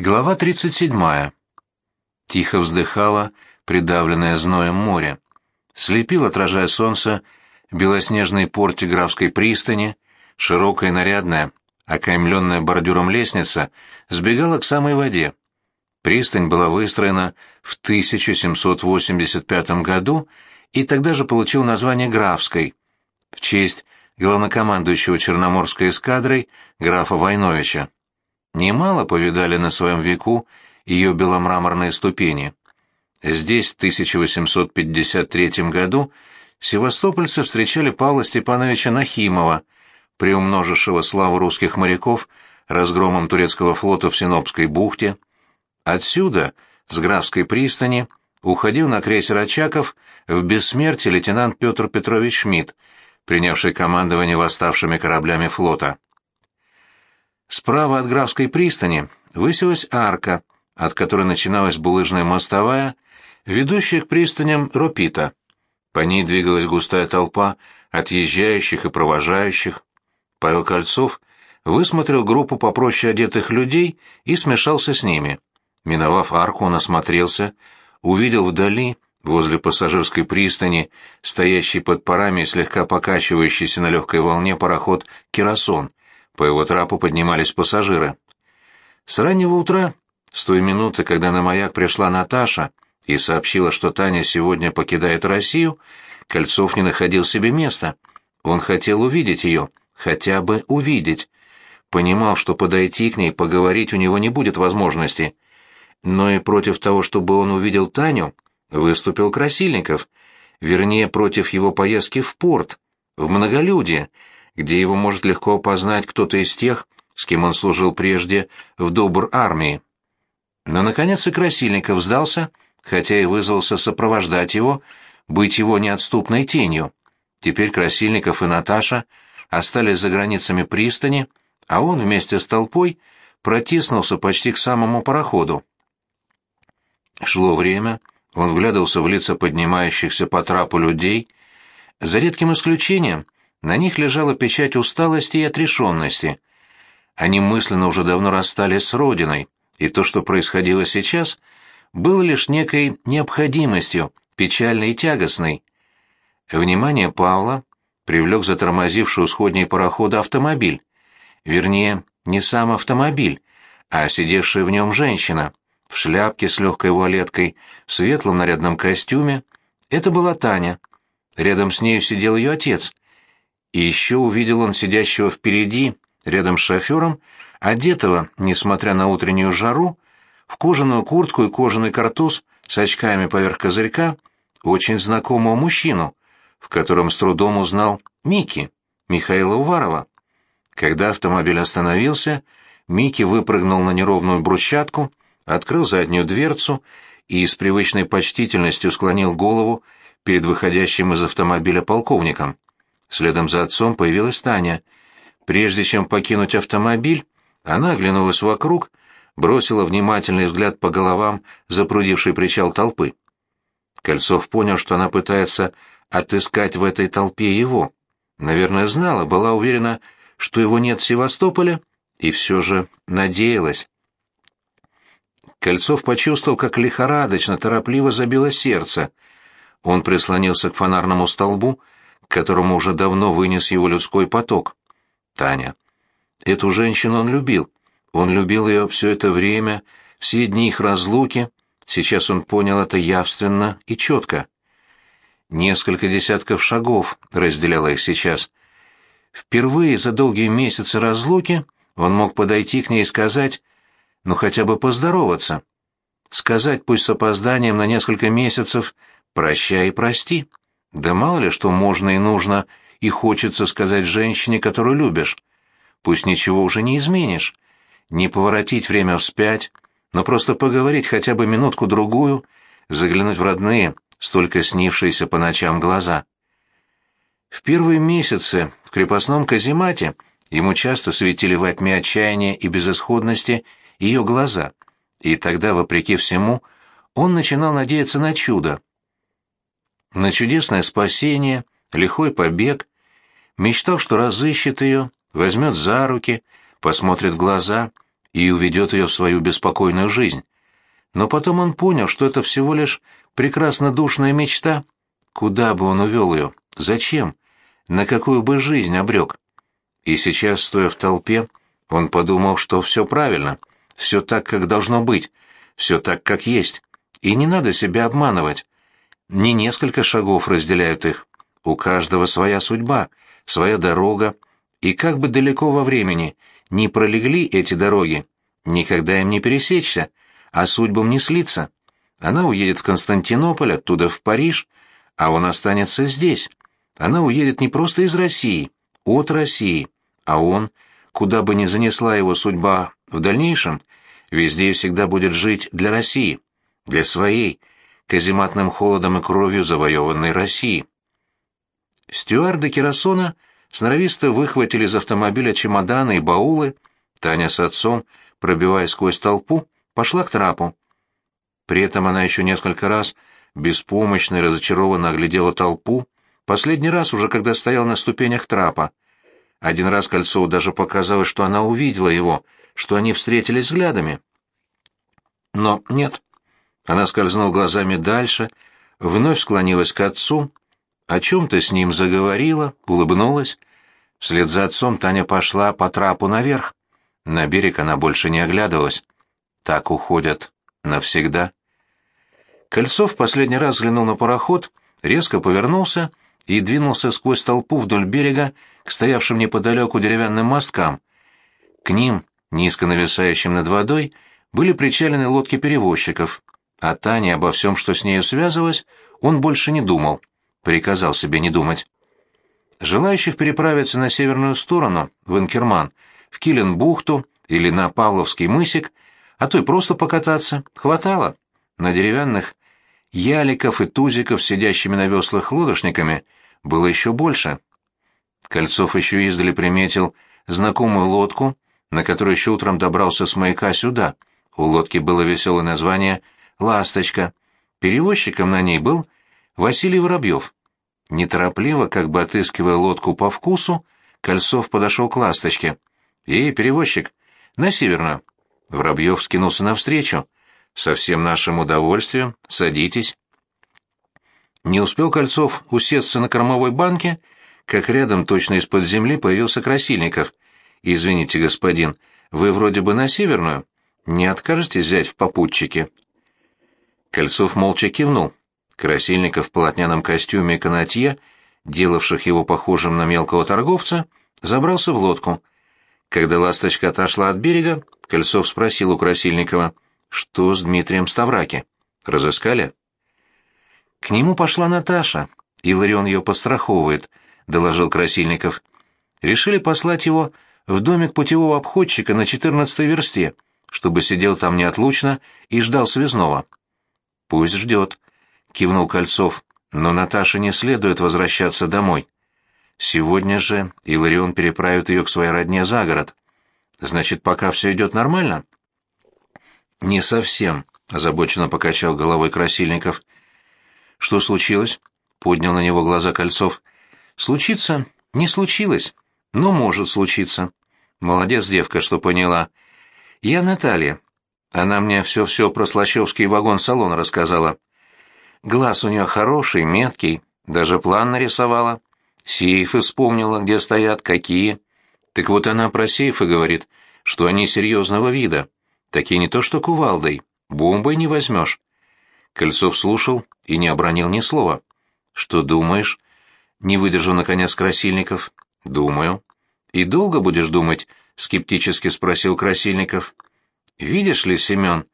Глава 37. Тихо вздыхала, придавленное зноем море. Слепил, отражая солнце, белоснежный порт Графской пристани, широкая нарядная, окаймленная бордюром лестница, сбегала к самой воде. Пристань была выстроена в 1785 году и тогда же получил название Графской, в честь главнокомандующего Черноморской эскадрой графа Войновича. Немало повидали на своем веку ее беломраморные ступени. Здесь в 1853 году севастопольцы встречали Павла Степановича Нахимова, приумножившего славу русских моряков разгромом турецкого флота в Синопской бухте. Отсюда, с Графской пристани, уходил на крейсер Очаков в бессмертие лейтенант Петр Петрович Шмидт, принявший командование восставшими кораблями флота. Справа от Графской пристани высилась арка, от которой начиналась булыжная мостовая, ведущая к пристаням Ропита. По ней двигалась густая толпа отъезжающих и провожающих. Павел Кольцов высмотрел группу попроще одетых людей и смешался с ними. Миновав арку, он осмотрелся, увидел вдали, возле пассажирской пристани, стоящий под парами и слегка покачивающийся на легкой волне пароход «Кирасон», по его трапу поднимались пассажиры. С раннего утра, с той минуты, когда на маяк пришла Наташа и сообщила, что Таня сегодня покидает Россию, Кольцов не находил себе места. Он хотел увидеть ее, хотя бы увидеть. Понимал, что подойти к ней, поговорить у него не будет возможности. Но и против того, чтобы он увидел Таню, выступил Красильников. Вернее, против его поездки в порт, в многолюдие, где его может легко опознать кто-то из тех, с кем он служил прежде в добр армии. Но, наконец, и Красильников сдался, хотя и вызвался сопровождать его, быть его неотступной тенью. Теперь Красильников и Наташа остались за границами пристани, а он вместе с толпой протиснулся почти к самому пароходу. Шло время, он вглядывался в лица поднимающихся по трапу людей, за редким исключением — на них лежала печать усталости и отрешенности. Они мысленно уже давно расстались с родиной, и то, что происходило сейчас, было лишь некой необходимостью, печальной и тягостной. Внимание Павла привлек затормозивший у сходней парохода автомобиль. Вернее, не сам автомобиль, а сидевшая в нем женщина, в шляпке с легкой вуалеткой, в светлом нарядном костюме. Это была Таня. Рядом с нею сидел ее отец — и еще увидел он сидящего впереди, рядом с шофером, одетого, несмотря на утреннюю жару, в кожаную куртку и кожаный картуз с очками поверх козырька, очень знакомого мужчину, в котором с трудом узнал Мики, Михаила Уварова. Когда автомобиль остановился, Мики выпрыгнул на неровную брусчатку, открыл заднюю дверцу и с привычной почтительностью склонил голову перед выходящим из автомобиля полковником. Следом за отцом появилась Таня. Прежде чем покинуть автомобиль, она оглянулась вокруг, бросила внимательный взгляд по головам запрудившей причал толпы. Кольцов понял, что она пытается отыскать в этой толпе его. Наверное, знала, была уверена, что его нет в Севастополе, и все же надеялась. Кольцов почувствовал, как лихорадочно, торопливо забило сердце. Он прислонился к фонарному столбу, которому уже давно вынес его людской поток. Таня. Эту женщину он любил. Он любил ее все это время, все дни их разлуки. Сейчас он понял это явственно и четко. Несколько десятков шагов разделяло их сейчас. Впервые за долгие месяцы разлуки он мог подойти к ней и сказать, ну хотя бы поздороваться. Сказать, пусть с опозданием на несколько месяцев, «прощай и прости». Да мало ли что можно и нужно и хочется сказать женщине, которую любишь. Пусть ничего уже не изменишь. Не поворотить время вспять, но просто поговорить хотя бы минутку-другую, заглянуть в родные, столько снившиеся по ночам глаза. В первые месяцы в крепостном каземате ему часто светили во тьме отчаяния и безысходности ее глаза, и тогда, вопреки всему, он начинал надеяться на чудо, на чудесное спасение, лихой побег, мечтал, что разыщет ее, возьмет за руки, посмотрит в глаза, и уведет ее в свою беспокойную жизнь. Но потом он понял, что это всего лишь прекрасно душная мечта. Куда бы он увел ее? Зачем? На какую бы жизнь обрек? И сейчас, стоя в толпе, он подумал, что все правильно, все так, как должно быть, все так, как есть. И не надо себя обманывать. Не несколько шагов разделяют их. У каждого своя судьба, своя дорога, и как бы далеко во времени не пролегли эти дороги, никогда им не пересечься, а судьбам не слиться. Она уедет в Константинополь, оттуда в Париж, а он останется здесь. Она уедет не просто из России, от России, а он, куда бы ни занесла его судьба в дальнейшем, везде и всегда будет жить для России, для своей, казематным холодом и кровью завоеванной России. Стюарды Кирасона сноровисто выхватили из автомобиля чемоданы и баулы, Таня с отцом, пробиваясь сквозь толпу, пошла к трапу. При этом она еще несколько раз беспомощно и разочарованно оглядела толпу, последний раз уже когда стояла на ступенях трапа. Один раз Кольцову даже показалось, что она увидела его, что они встретились взглядами. Но нет. Она скользнула глазами дальше, вновь склонилась к отцу, о чем-то с ним заговорила, улыбнулась. Вслед за отцом Таня пошла по трапу наверх. На берег она больше не оглядывалась. Так уходят навсегда. Кольцов последний раз взглянул на пароход, резко повернулся и двинулся сквозь толпу вдоль берега к стоявшим неподалеку деревянным мосткам. К ним, низко нависающим над водой, были причалены лодки перевозчиков, а Таня обо всем, что с нею связывалось, он больше не думал, приказал себе не думать. Желающих переправиться на северную сторону, в Инкерман, в Киленбухту или на Павловский мысик, а то и просто покататься, хватало. На деревянных яликов и тузиков, сидящими на веслах лодочниками, было еще больше. Кольцов еще издали приметил знакомую лодку, на которой еще утром добрался с маяка сюда. У лодки было веселое название «Ласточка». Перевозчиком на ней был Василий Воробьев. Неторопливо, как бы отыскивая лодку по вкусу, Кольцов подошел к «Ласточке». «Эй, перевозчик, на северную». Воробьев скинулся навстречу. «Со всем нашим удовольствием. Садитесь». Не успел Кольцов усесться на кормовой банке, как рядом, точно из-под земли, появился Красильников. «Извините, господин, вы вроде бы на Северную. Не откажетесь взять в попутчике?» Кольцов молча кивнул. Красильников в полотняном костюме и канатье, делавших его похожим на мелкого торговца, забрался в лодку. Когда ласточка отошла от берега, Кольцов спросил у Красильникова, что с Дмитрием Ставраки. Разыскали? К нему пошла Наташа. Иларион ее подстраховывает, доложил Красильников. Решили послать его в домик путевого обходчика на четырнадцатой версте, чтобы сидел там неотлучно и ждал связного. Пусть ждет, кивнул Кольцов, но Наташе не следует возвращаться домой. Сегодня же Иларион переправит ее к своей родне за город. Значит, пока все идет нормально? Не совсем, озабоченно покачал головой Красильников. Что случилось? Поднял на него глаза Кольцов. Случится? Не случилось, но может случиться. Молодец девка, что поняла. Я Наталья. Она мне все-все про Слащевский вагон-салон рассказала. Глаз у нее хороший, меткий, даже план нарисовала. Сейфы вспомнила, где стоят, какие. Так вот она про сейфы говорит, что они серьезного вида. Такие не то что кувалдой, бомбой не возьмешь. Кольцов слушал и не обронил ни слова. «Что думаешь?» — не выдержал наконец Красильников. «Думаю». «И долго будешь думать?» — скептически спросил Красильников. «Видишь ли, Семен,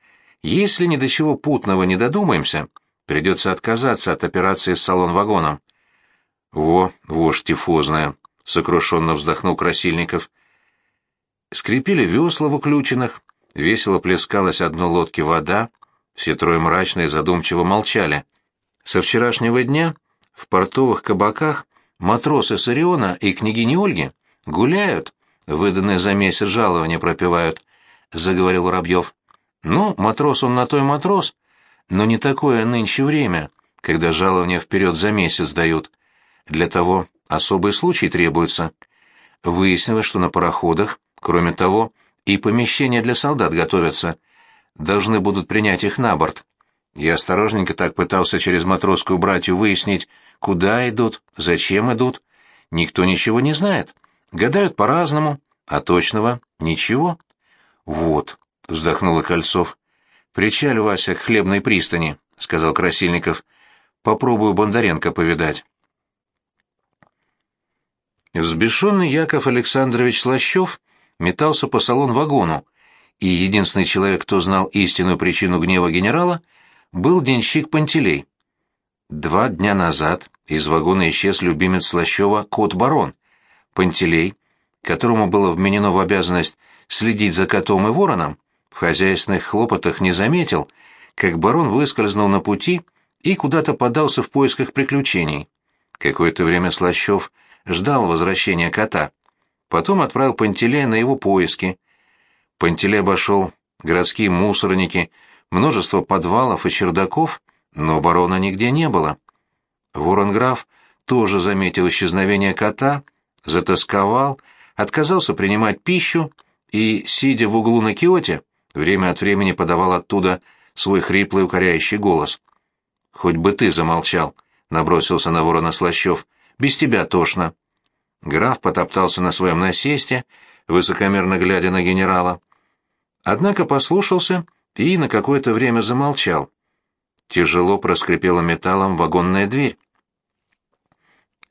если ни до чего путного не додумаемся, придется отказаться от операции с салон-вагоном». «Во, вошь тифозная!» — сокрушенно вздохнул Красильников. Скрипели весла в уключенных, весело плескалась одной лодке вода, все трое мрачно и задумчиво молчали. Со вчерашнего дня в портовых кабаках матросы Сариона и княгини Ольги гуляют, выданные за месяц жалования пропивают, — заговорил Воробьев. Ну, матрос он на той матрос, но не такое нынче время, когда жалования вперед за месяц дают. Для того особый случай требуется. Выяснилось, что на пароходах, кроме того, и помещения для солдат готовятся. Должны будут принять их на борт. Я осторожненько так пытался через матросскую братью выяснить, куда идут, зачем идут. Никто ничего не знает. Гадают по-разному, а точного — ничего. «Вот», — вздохнула Кольцов. «Причаль, Вася, к хлебной пристани», — сказал Красильников. «Попробую Бондаренко повидать». Взбешенный Яков Александрович Слащев метался по салон-вагону, и единственный человек, кто знал истинную причину гнева генерала, был денщик Пантелей. Два дня назад из вагона исчез любимец Слащева кот-барон. Пантелей, которому было вменено в обязанность следить за котом и вороном, в хозяйственных хлопотах не заметил, как барон выскользнул на пути и куда-то подался в поисках приключений. Какое-то время Слащев ждал возвращения кота. Потом отправил Пантелея на его поиски. Пантелей обошел городские мусорники, множество подвалов и чердаков, но барона нигде не было. Ворон-граф тоже заметил исчезновение кота, затасковал, отказался принимать пищу и, сидя в углу на киоте, время от времени подавал оттуда свой хриплый укоряющий голос. «Хоть бы ты замолчал», — набросился на ворона Слащев, — «без тебя тошно». Граф потоптался на своем насесте, высокомерно глядя на генерала. Однако послушался и на какое-то время замолчал. Тяжело проскрипела металлом вагонная дверь.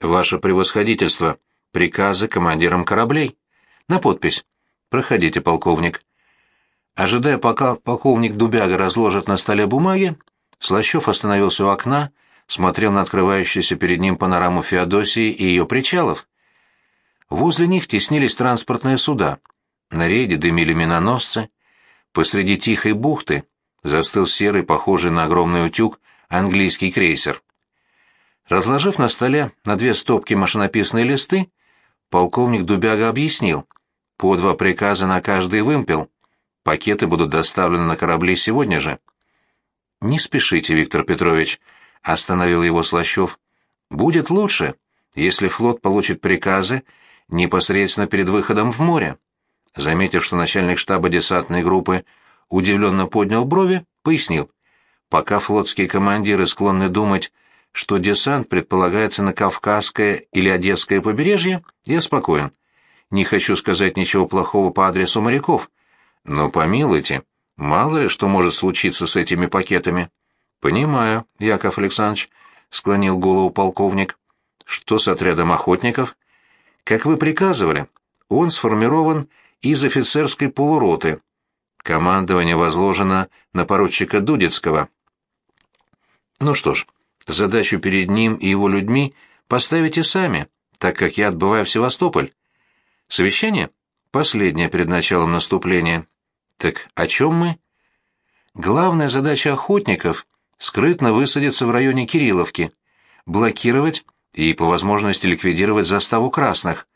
«Ваше превосходительство, приказы командирам кораблей. На подпись. Проходите, полковник». Ожидая, пока полковник Дубяга разложит на столе бумаги, Слащев остановился у окна, смотрел на открывающуюся перед ним панораму Феодосии и ее причалов. Возле них теснились транспортные суда. На рейде дымили миноносцы. Посреди тихой бухты застыл серый, похожий на огромный утюг, английский крейсер. Разложив на столе на две стопки машинописные листы, полковник Дубяга объяснил, по два приказа на каждый вымпел. Пакеты будут доставлены на корабли сегодня же. «Не спешите, Виктор Петрович», — остановил его Слащев. «Будет лучше, если флот получит приказы непосредственно перед выходом в море. Заметив, что начальник штаба десантной группы удивленно поднял брови, пояснил. Пока флотские командиры склонны думать, что десант предполагается на Кавказское или Одесское побережье, я спокоен. Не хочу сказать ничего плохого по адресу моряков. Но помилуйте, мало ли что может случиться с этими пакетами. Понимаю, Яков Александрович, склонил голову полковник. Что с отрядом охотников? Как вы приказывали, он сформирован из офицерской полуроты. Командование возложено на поручика Дудецкого. Ну что ж, задачу перед ним и его людьми поставите сами, так как я отбываю в Севастополь. Совещание? Последнее перед началом наступления. Так о чем мы? Главная задача охотников — скрытно высадиться в районе Кирилловки, блокировать и по возможности ликвидировать заставу красных.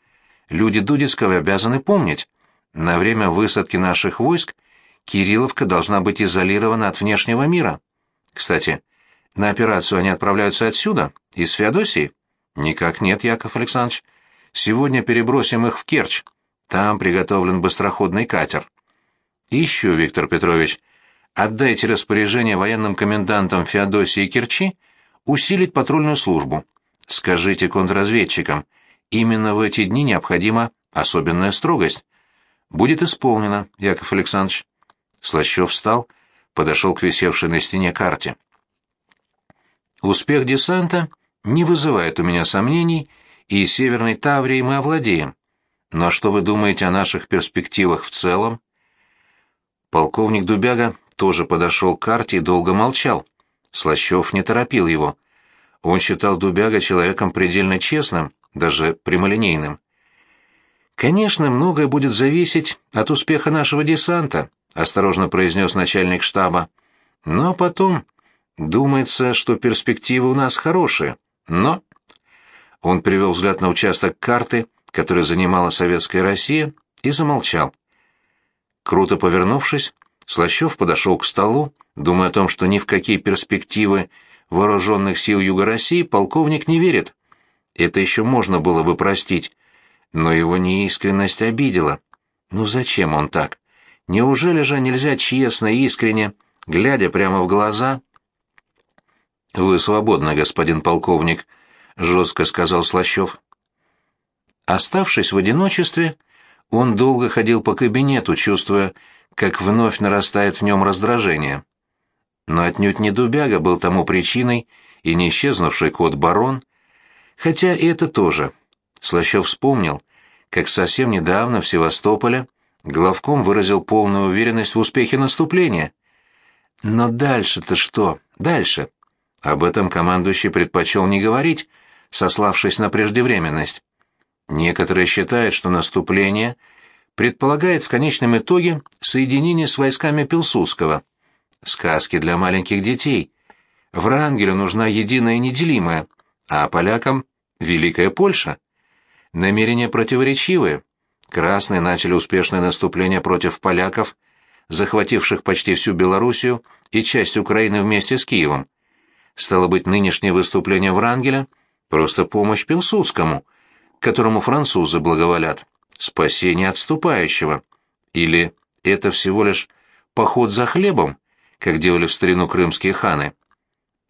Люди Дудецкого обязаны помнить, на время высадки наших войск Кирилловка должна быть изолирована от внешнего мира. Кстати, на операцию они отправляются отсюда, из Феодосии? Никак нет, Яков Александрович. Сегодня перебросим их в Керчь. Там приготовлен быстроходный катер. И еще, Виктор Петрович, отдайте распоряжение военным комендантам Феодосии и Керчи усилить патрульную службу. Скажите контрразведчикам, именно в эти дни необходима особенная строгость. Будет исполнено, Яков Александрович. Слащев встал, подошел к висевшей на стене карте. Успех десанта не вызывает у меня сомнений, и Северной Таврией мы овладеем. Но что вы думаете о наших перспективах в целом? Полковник Дубяга тоже подошел к карте и долго молчал. Слащев не торопил его. Он считал Дубяга человеком предельно честным, даже прямолинейным. «Конечно, многое будет зависеть от успеха нашего десанта», — осторожно произнес начальник штаба. «Но потом, думается, что перспективы у нас хорошие. Но...» Он привел взгляд на участок карты, который занимала Советская Россия, и замолчал. Круто повернувшись, Слащев подошел к столу, думая о том, что ни в какие перспективы вооруженных сил Юга России полковник не верит. Это еще можно было бы простить, но его неискренность обидела. Ну зачем он так? Неужели же нельзя честно и искренне, глядя прямо в глаза... «Вы свободны, господин полковник», — жестко сказал Слащев. Оставшись в одиночестве, он долго ходил по кабинету, чувствуя, как вновь нарастает в нем раздражение. Но отнюдь не Дубяга был тому причиной и не исчезнувший кот-барон, хотя и это тоже. Слащев вспомнил, как совсем недавно в Севастополе главком выразил полную уверенность в успехе наступления. Но дальше-то что? Дальше? Об этом командующий предпочел не говорить, сославшись на преждевременность. Некоторые считают, что наступление предполагает в конечном итоге соединение с войсками Пилсудского. Сказки для маленьких детей. Врангелю нужна единая неделимая, а полякам — Великая Польша. Намерения противоречивые. Красные начали успешное наступление против поляков, захвативших почти всю Белоруссию и часть Украины вместе с Киевом. Стало быть, нынешнее выступление Врангеля — просто помощь Пилсудскому — которому французы благоволят, спасение отступающего. Или это всего лишь поход за хлебом, как делали в старину крымские ханы.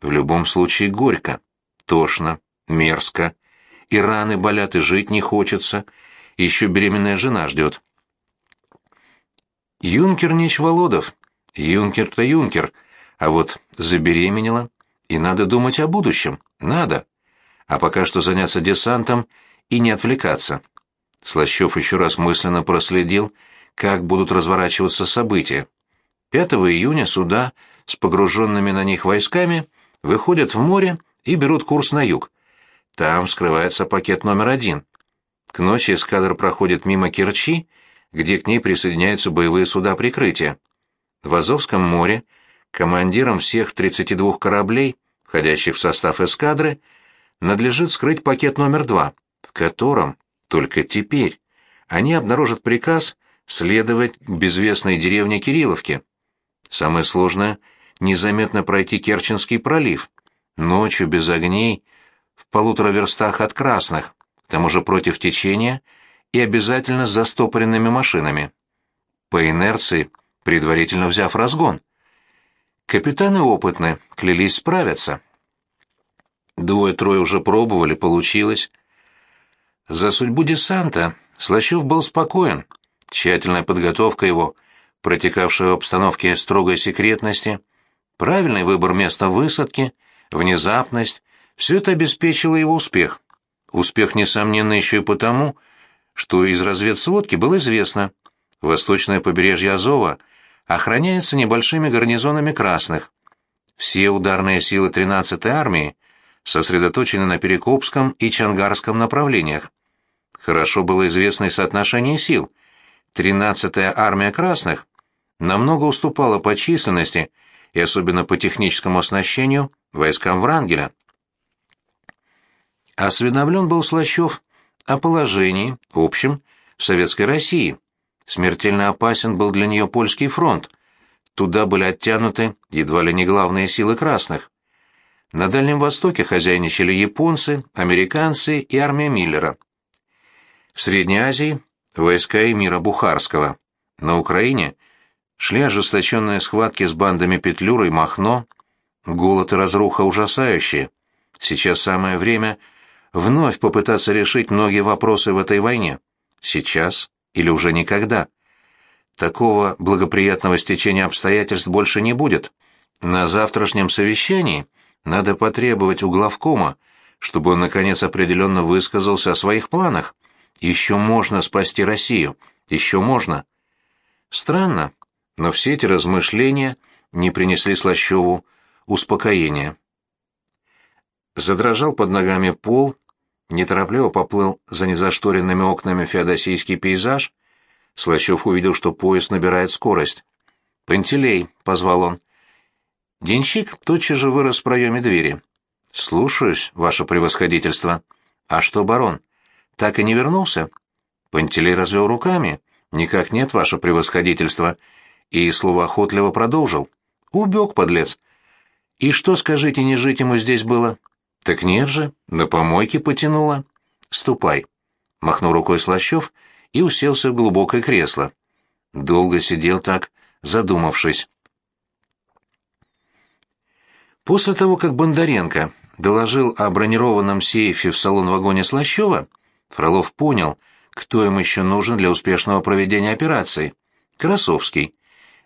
В любом случае горько, тошно, мерзко. И раны болят, и жить не хочется. еще беременная жена ждет. Юнкер Нич Володов. Юнкер-то юнкер. А вот забеременела, и надо думать о будущем. Надо. А пока что заняться десантом и не отвлекаться. Слащев еще раз мысленно проследил, как будут разворачиваться события. 5 июня суда с погруженными на них войсками выходят в море и берут курс на юг. Там скрывается пакет номер один. К ночи эскадра проходит мимо Керчи, где к ней присоединяются боевые суда прикрытия. В Азовском море командирам всех 32 кораблей, входящих в состав эскадры, надлежит скрыть пакет номер два — в котором только теперь они обнаружат приказ следовать к безвестной деревне Кирилловке. Самое сложное — незаметно пройти Керченский пролив, ночью без огней, в полутора верстах от красных, к тому же против течения и обязательно с застопоренными машинами. По инерции, предварительно взяв разгон. Капитаны опытны, клялись справиться. Двое-трое уже пробовали, получилось. За судьбу десанта Слащев был спокоен. Тщательная подготовка его, протекавшая в обстановке строгой секретности, правильный выбор места высадки, внезапность — все это обеспечило его успех. Успех, несомненно, еще и потому, что из разведсводки было известно, восточное побережье Азова охраняется небольшими гарнизонами красных. Все ударные силы 13-й армии сосредоточены на Перекопском и Чангарском направлениях. Хорошо было известно и соотношение сил. Тринадцатая армия красных намного уступала по численности и особенно по техническому оснащению войскам Врангеля. Осведомлен был Слащев о положении, общем, в Советской России. Смертельно опасен был для нее польский фронт. Туда были оттянуты едва ли не главные силы красных. На Дальнем Востоке хозяйничали японцы, американцы и армия Миллера. В Средней Азии – войска эмира Бухарского. На Украине шли ожесточенные схватки с бандами Петлюра и Махно. Голод и разруха ужасающие. Сейчас самое время вновь попытаться решить многие вопросы в этой войне. Сейчас или уже никогда. Такого благоприятного стечения обстоятельств больше не будет. На завтрашнем совещании надо потребовать у главкома, чтобы он наконец определенно высказался о своих планах. Еще можно спасти Россию, еще можно. Странно, но все эти размышления не принесли Слащеву успокоения. Задрожал под ногами пол, неторопливо поплыл за незашторенными окнами феодосийский пейзаж. Слащев увидел, что поезд набирает скорость. «Пантелей», — позвал он. Денщик тотчас же вырос в проеме двери. «Слушаюсь, ваше превосходительство. А что, барон?» Так и не вернулся? Пантелей развел руками. Никак нет, ваше превосходительство. И словоохотливо продолжил. Убег, подлец. И что, скажите, не жить ему здесь было? Так нет же, на помойке потянуло. Ступай. Махнул рукой Слащев и уселся в глубокое кресло. долго сидел так, задумавшись. После того, как Бондаренко доложил о бронированном сейфе в салон-вагоне Слащева, Фролов понял, кто им еще нужен для успешного проведения операции. Красовский.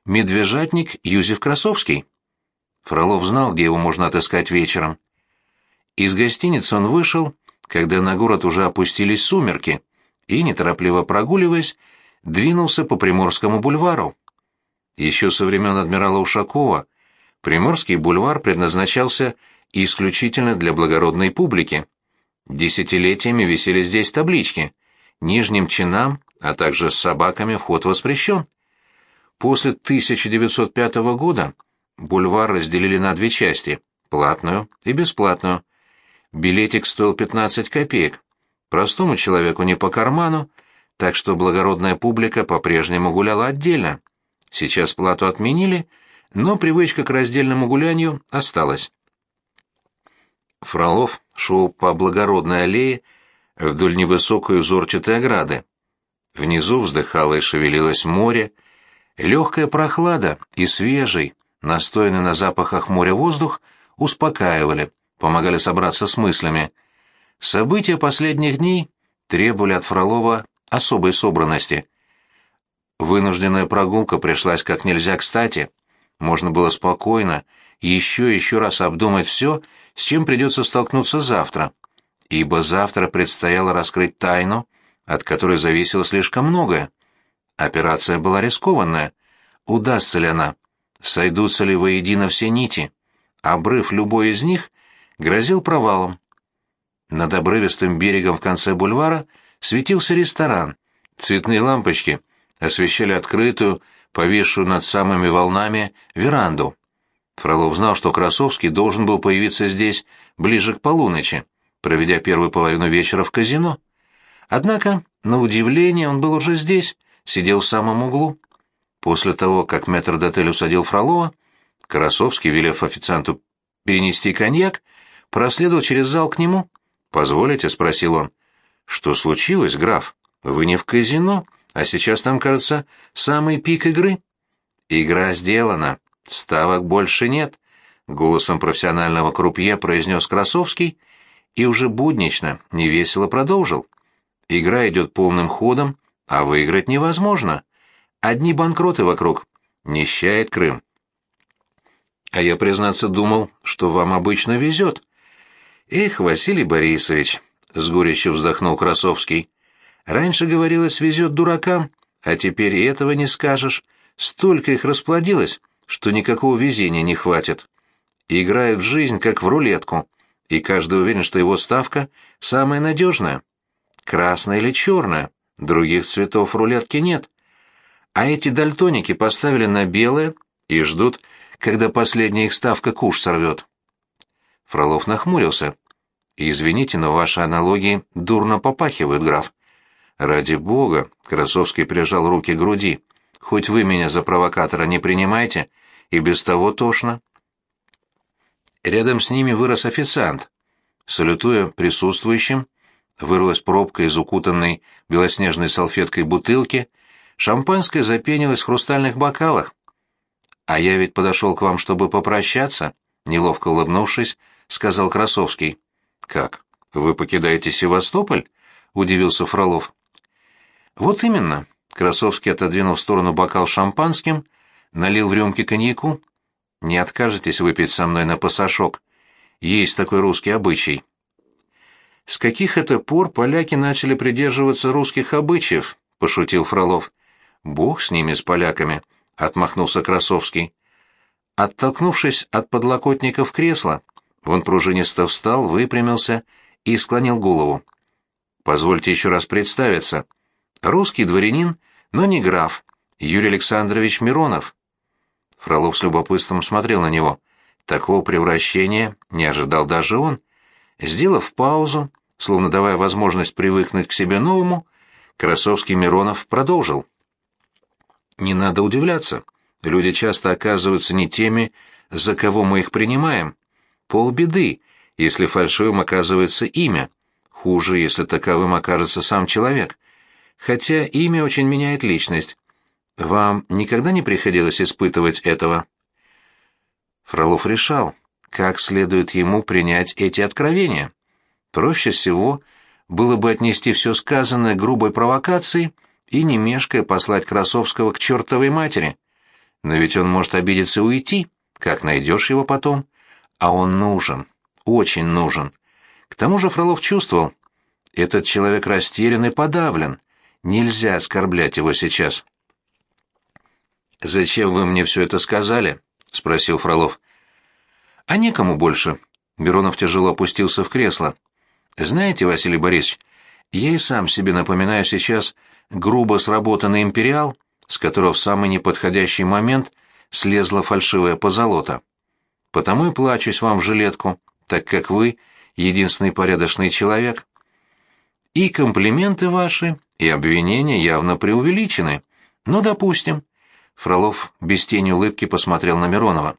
Медвежатник Юзеф Красовский. Фролов знал, где его можно отыскать вечером. Из гостиницы он вышел, когда на город уже опустились сумерки, и, неторопливо прогуливаясь, двинулся по Приморскому бульвару. Еще со времен адмирала Ушакова Приморский бульвар предназначался исключительно для благородной публики. Десятилетиями висели здесь таблички. Нижним чинам, а также с собаками вход воспрещен. После 1905 года бульвар разделили на две части – платную и бесплатную. Билетик стоил 15 копеек. Простому человеку не по карману, так что благородная публика по-прежнему гуляла отдельно. Сейчас плату отменили, но привычка к раздельному гулянию осталась. Фролов шел по благородной аллее вдоль невысокой узорчатой ограды. Внизу вздыхало и шевелилось море. Легкая прохлада и свежий, настойный на запахах моря воздух успокаивали, помогали собраться с мыслями. События последних дней требовали от Фролова особой собранности. Вынужденная прогулка пришлась как нельзя кстати. Можно было спокойно, еще и еще раз обдумать все, с чем придется столкнуться завтра, ибо завтра предстояло раскрыть тайну, от которой зависело слишком многое. Операция была рискованная. Удастся ли она? Сойдутся ли воедино все нити? Обрыв любой из них грозил провалом. Над обрывистым берегом в конце бульвара светился ресторан. Цветные лампочки освещали открытую, повисшую над самыми волнами, веранду. Фролов знал, что Красовский должен был появиться здесь ближе к полуночи, проведя первую половину вечера в казино. Однако, на удивление, он был уже здесь, сидел в самом углу. После того, как метрдотель усадил Фролова, Красовский, велев официанту перенести коньяк, проследовал через зал к нему. «Позволите?» — спросил он. «Что случилось, граф? Вы не в казино, а сейчас там, кажется, самый пик игры». «Игра сделана», «Ставок больше нет», — голосом профессионального крупье произнес Красовский и уже буднично, невесело продолжил. «Игра идет полным ходом, а выиграть невозможно. Одни банкроты вокруг. Нищает Крым». «А я, признаться, думал, что вам обычно везет». «Эх, Василий Борисович», — с горечью вздохнул Красовский, — «раньше говорилось, везет дуракам, а теперь и этого не скажешь. Столько их расплодилось» что никакого везения не хватит. Играет в жизнь, как в рулетку, и каждый уверен, что его ставка самая надежная. Красная или черная, других цветов рулетки нет. А эти дальтоники поставили на белое и ждут, когда последняя их ставка куш сорвет. Фролов нахмурился. «Извините, но ваши аналогии дурно попахивают, граф». «Ради бога!» — Красовский прижал руки к груди. «Хоть вы меня за провокатора не принимайте, и без того тошно. Рядом с ними вырос официант. Салютуя присутствующим, вырвалась пробка из укутанной белоснежной салфеткой бутылки, шампанское запенилось в хрустальных бокалах. «А я ведь подошел к вам, чтобы попрощаться», — неловко улыбнувшись, сказал Красовский. «Как? Вы покидаете Севастополь?» — удивился Фролов. «Вот именно», — Красовский отодвинул в сторону бокал шампанским налил в рюмки коньяку. «Не откажетесь выпить со мной на пасашок? Есть такой русский обычай». «С каких это пор поляки начали придерживаться русских обычаев?» — пошутил Фролов. «Бог с ними, с поляками», — отмахнулся Красовский. Оттолкнувшись от подлокотников кресла, он пружинисто встал, выпрямился и склонил голову. «Позвольте еще раз представиться. Русский дворянин, но не граф, Юрий Александрович Миронов». Фролов с любопытством смотрел на него. Такого превращения не ожидал даже он. Сделав паузу, словно давая возможность привыкнуть к себе новому, Красовский Миронов продолжил. «Не надо удивляться. Люди часто оказываются не теми, за кого мы их принимаем. Полбеды, если фальшивым оказывается имя. Хуже, если таковым окажется сам человек. Хотя имя очень меняет личность. Вам никогда не приходилось испытывать этого?» Фролов решал, как следует ему принять эти откровения. Проще всего было бы отнести все сказанное грубой провокацией и не мешкая послать Красовского к чертовой матери. Но ведь он может обидеться и уйти, как найдешь его потом. А он нужен, очень нужен. К тому же Фролов чувствовал, этот человек растерян и подавлен, нельзя оскорблять его сейчас. «Зачем вы мне все это сказали?» — спросил Фролов. «А некому больше». Миронов тяжело опустился в кресло. «Знаете, Василий Борисович, я и сам себе напоминаю сейчас грубо сработанный империал, с которого в самый неподходящий момент слезла фальшивая позолота. Потому и плачусь вам в жилетку, так как вы — единственный порядочный человек. И комплименты ваши, и обвинения явно преувеличены. Но допустим. Фролов без тени улыбки посмотрел на Миронова.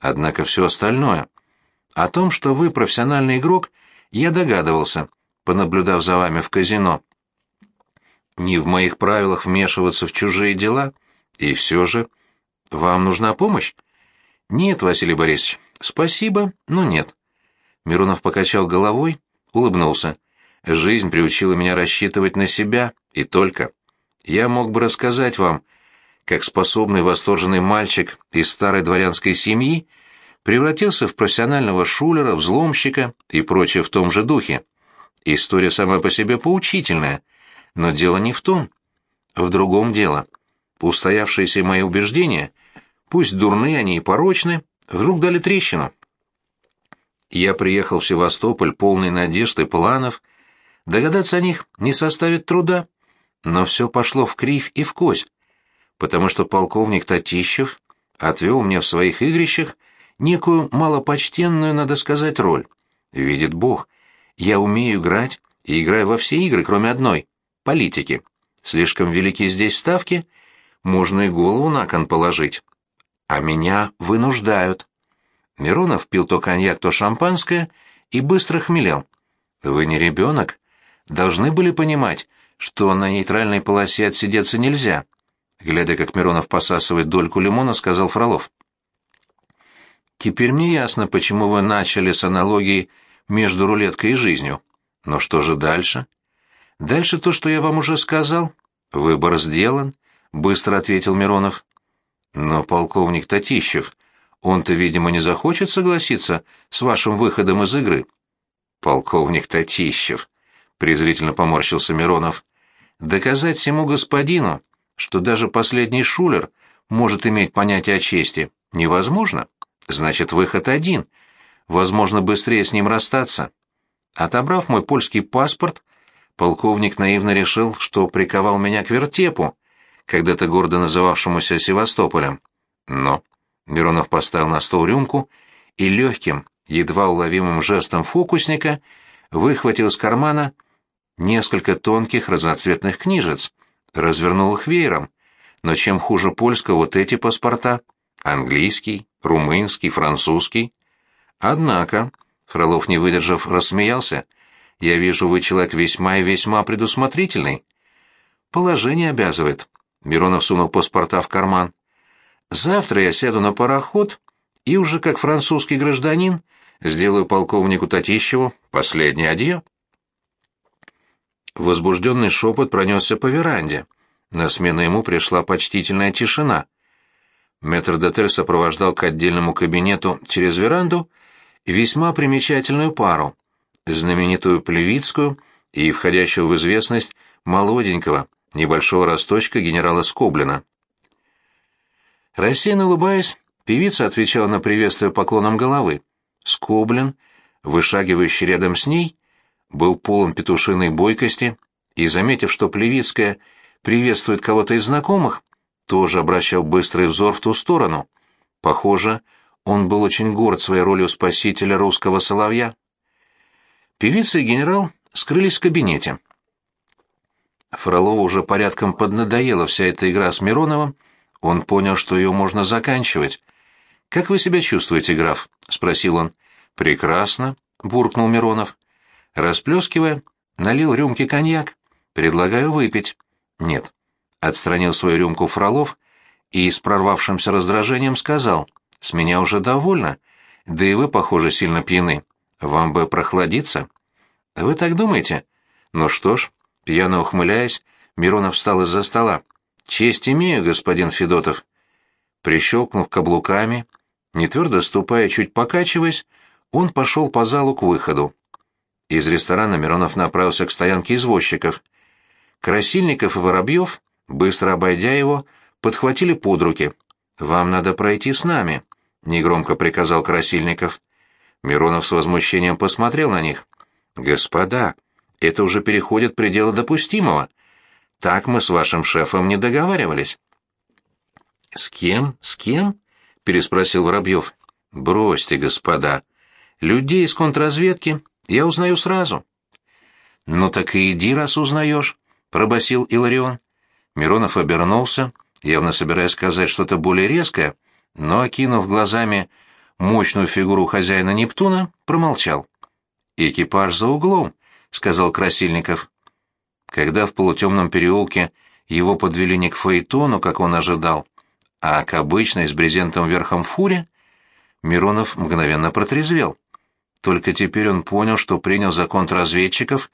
Однако все остальное. О том, что вы профессиональный игрок, я догадывался, понаблюдав за вами в казино. Не в моих правилах вмешиваться в чужие дела, и все же... Вам нужна помощь? Нет, Василий Борисович, спасибо, но нет. Миронов покачал головой, улыбнулся. Жизнь приучила меня рассчитывать на себя, и только. Я мог бы рассказать вам, как способный восторженный мальчик из старой дворянской семьи превратился в профессионального шулера, взломщика и прочее в том же духе. История сама по себе поучительная, но дело не в том. В другом дело. Устоявшиеся мои убеждения, пусть дурные они и порочны, вдруг дали трещину. Я приехал в Севастополь полный надежд и планов. Догадаться о них не составит труда. Но все пошло в кривь и в кость потому что полковник Татищев отвел мне в своих игрищах некую малопочтенную, надо сказать, роль. Видит Бог, я умею играть и играю во все игры, кроме одной — политики. Слишком велики здесь ставки, можно и голову на кон положить. А меня вынуждают. Миронов пил то коньяк, то шампанское и быстро хмелел. Вы не ребенок. Должны были понимать, что на нейтральной полосе отсидеться нельзя глядя, как Миронов посасывает дольку лимона, сказал Фролов. «Теперь мне ясно, почему вы начали с аналогии между рулеткой и жизнью. Но что же дальше?» «Дальше то, что я вам уже сказал. Выбор сделан», — быстро ответил Миронов. «Но полковник Татищев, он-то, видимо, не захочет согласиться с вашим выходом из игры». «Полковник Татищев», — презрительно поморщился Миронов, — «доказать всему господину, что даже последний шулер может иметь понятие о чести, невозможно. Значит, выход один. Возможно, быстрее с ним расстаться. Отобрав мой польский паспорт, полковник наивно решил, что приковал меня к вертепу, когда-то гордо называвшемуся Севастополем. Но Миронов поставил на стол рюмку и легким, едва уловимым жестом фокусника выхватил из кармана несколько тонких разноцветных книжец — развернул их веером. Но чем хуже польского вот эти паспорта? Английский, румынский, французский. Однако, Фролов, не выдержав, рассмеялся, я вижу, вы человек весьма и весьма предусмотрительный. Положение обязывает. Миронов сунул паспорта в карман. Завтра я сяду на пароход и уже как французский гражданин сделаю полковнику Татищеву последний адьё. Возбужденный шепот пронесся по веранде. На смену ему пришла почтительная тишина. Метрдотель сопровождал к отдельному кабинету через веранду весьма примечательную пару, знаменитую Плевицкую и входящего в известность молоденького, небольшого росточка генерала Скоблина. Рассеянно улыбаясь, певица отвечала на приветствие поклоном головы. Скоблин, вышагивающий рядом с ней, был полон петушиной бойкости и, заметив, что Плевицкая приветствует кого-то из знакомых, тоже обращал быстрый взор в ту сторону. Похоже, он был очень горд своей ролью спасителя русского соловья. Певица и генерал скрылись в кабинете. Фролову уже порядком поднадоела вся эта игра с Мироновым, он понял, что ее можно заканчивать. «Как вы себя чувствуете, граф?» — спросил он. «Прекрасно», — буркнул Миронов. Расплескивая, налил рюмки коньяк. «Предлагаю выпить». «Нет». отстранил свою рюмку Фролов и с прорвавшимся раздражением сказал, «С меня уже довольно, да и вы, похоже, сильно пьяны. Вам бы прохладиться». «Вы так думаете?» «Ну что ж», пьяно ухмыляясь, Миронов встал из-за стола. «Честь имею, господин Федотов». Прищелкнув каблуками, не твердо ступая, чуть покачиваясь, он пошел по залу к выходу. Из ресторана Миронов направился к стоянке извозчиков. Красильников и Воробьев, быстро обойдя его, подхватили под руки. «Вам надо пройти с нами», — негромко приказал Красильников. Миронов с возмущением посмотрел на них. «Господа, это уже переходит пределы допустимого. Так мы с вашим шефом не договаривались». «С кем? С кем?» — переспросил Воробьев. «Бросьте, господа. Людей из контрразведки я узнаю сразу». «Ну так и иди, раз узнаешь», — пробасил Иларион. Миронов обернулся, явно собираясь сказать что-то более резкое, но, окинув глазами мощную фигуру хозяина Нептуна, промолчал. «Экипаж за углом», — сказал Красильников. Когда в полутемном переулке его подвели не к Фаэтону, как он ожидал, а к обычной с брезентом верхом фуре, Миронов мгновенно протрезвел. Только теперь он понял, что принял за контрразведчиков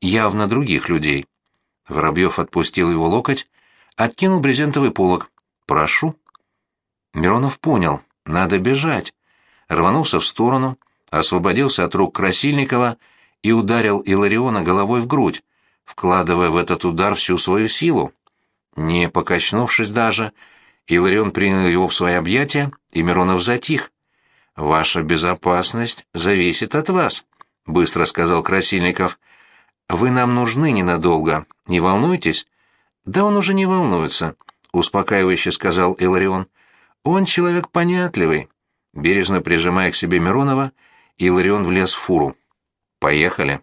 явно других людей. Воробьев отпустил его локоть, откинул брезентовый полог. «Прошу». Миронов понял, надо бежать. Рванулся в сторону, освободился от рук Красильникова и ударил Илариона головой в грудь, вкладывая в этот удар всю свою силу. Не покачнувшись даже, Иларион принял его в свои объятия, и Миронов затих. «Ваша безопасность зависит от вас», — быстро сказал Красильников. «Вы нам нужны ненадолго, не волнуйтесь». «Да он уже не волнуется», — успокаивающе сказал Иларион. «Он человек понятливый». Бережно прижимая к себе Миронова, Иларион влез в фуру. «Поехали».